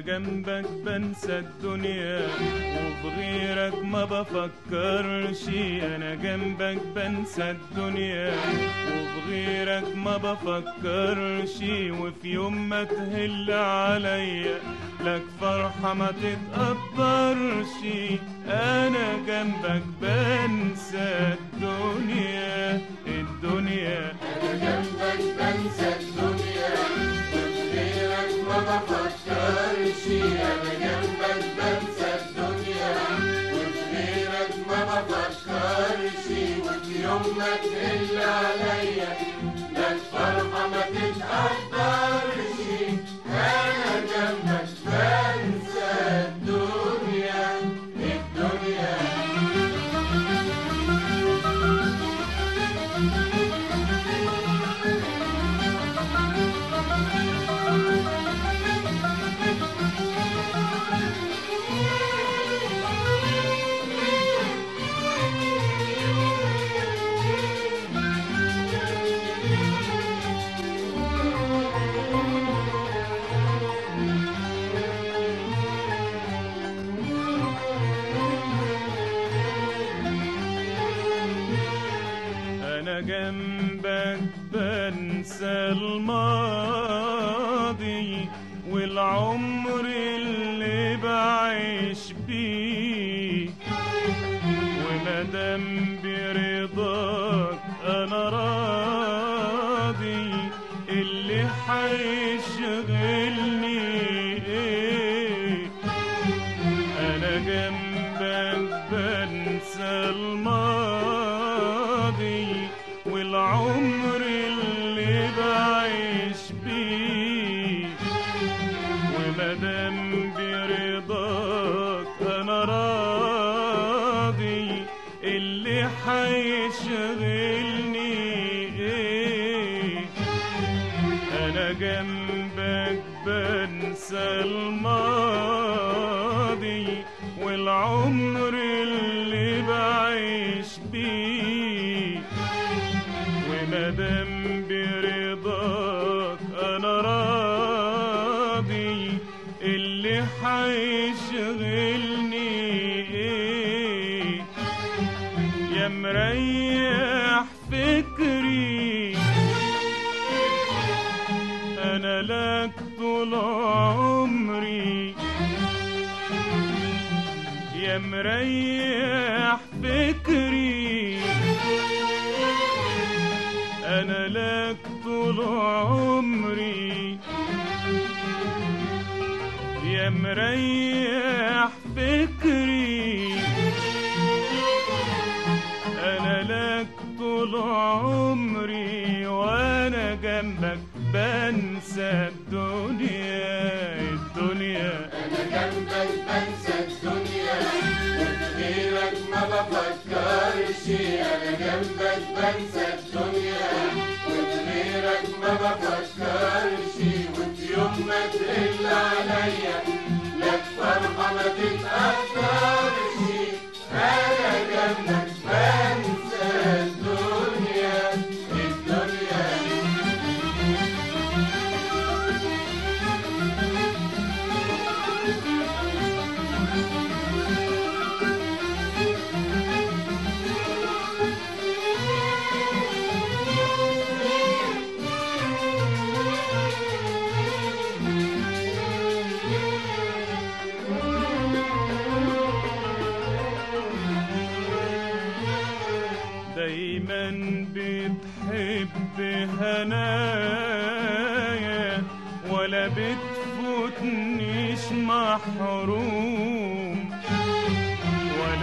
جنبك بنسى الدنيا وبغيرك ما بفكرش. أنا جنبك بنسى الدنيا وبغيرك ما بفكرش. وفي يوم ما تهل عليا لك فرحة ما تتقدرش أنا جنبك بنسى الدنيا الدنيا. يوم ما جنبك بنسى الماضي والعمر اللي بعيش بيه ومادام برضاك أنا راضي. اللي حيشغلني إيه؟ أنا جنبك بنسى الماضي والعمر اللي بعيش بيه. ومادام أنا لك طول عمري. يا مريح فكري. أنا لك طول عمري. يا مريح فكري. أنا لك طول عمري وأنا جنبك بنسى. الدنيا الدنيا. أنا جنبك بنسى الدنيا وبغيرك ما بفكرش. أنا جنبك بنسى الدنيا وبغيرك ما بفكرش. وفي يوم ما تقل عليا لك فرحة ما تتقدرش أنا جنبك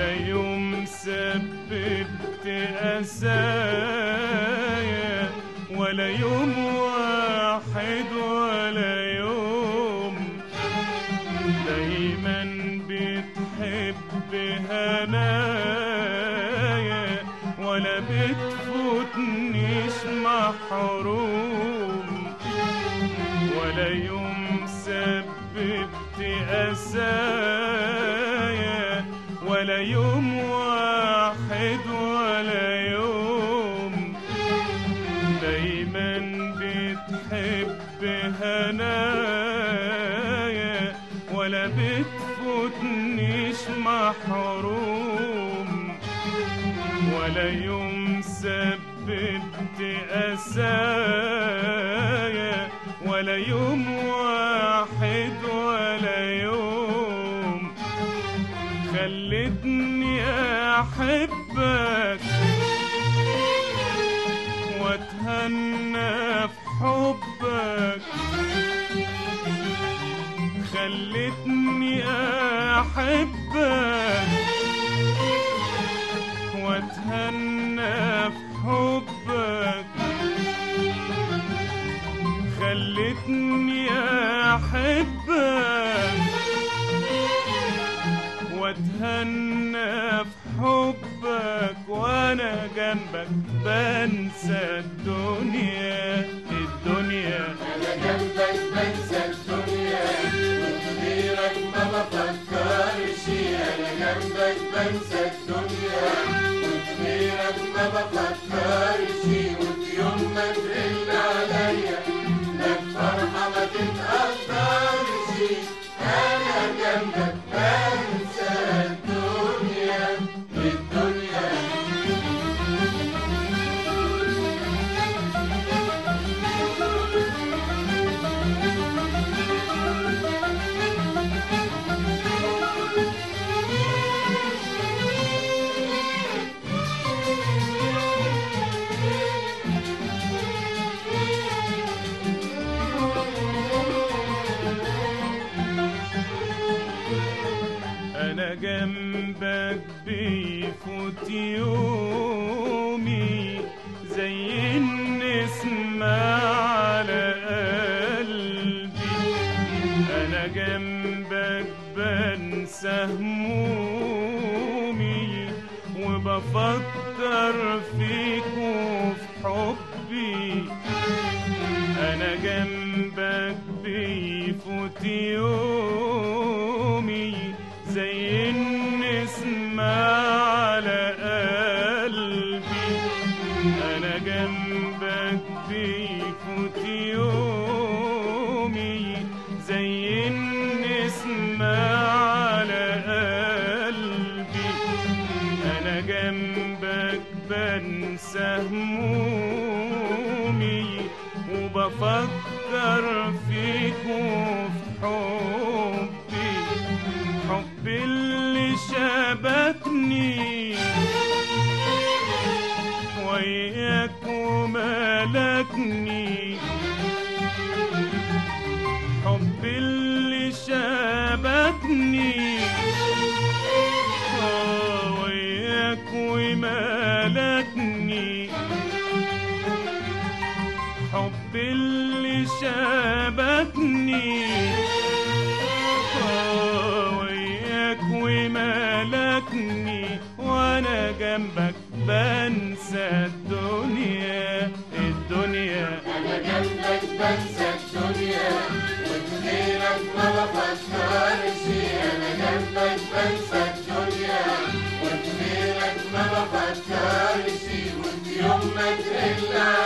يوم سببت أسايا ولا يوم واحد ولا يوم. دايما بتحب هنايا ولا بتفوتنيش محروم. بتفوتنيش محروم. ولا يوم سببت أسايا ولا يوم واحد ولا يوم. خلتني أحبك وأتهنى في حبك. خلتني أحبك وأتهنى في حبك. خلتني أحبك وأتهنى في حبك. وأنا جنبك بنسى جنبك جنبك بيفوت يومي زي النسمة على قلبي. أنا جنبك بنسى همومي وبفكر فيك وفي حبي. أنا جنبك بيفوت يومي زي النسمة همومي وبفكر فيك وفي حبي حبي اللي شبكني وياك وملكني حب اللي شبكني آه، وياك وملكني وأنا جنبك بنسى الدنيا. الدنيا. أنا جنبك بنسى الدنيا وغيرك ما بفكرش أنا جنبك بنسى الدنيا وغيرك ما بفكرش وفي يوم ما تقل عليا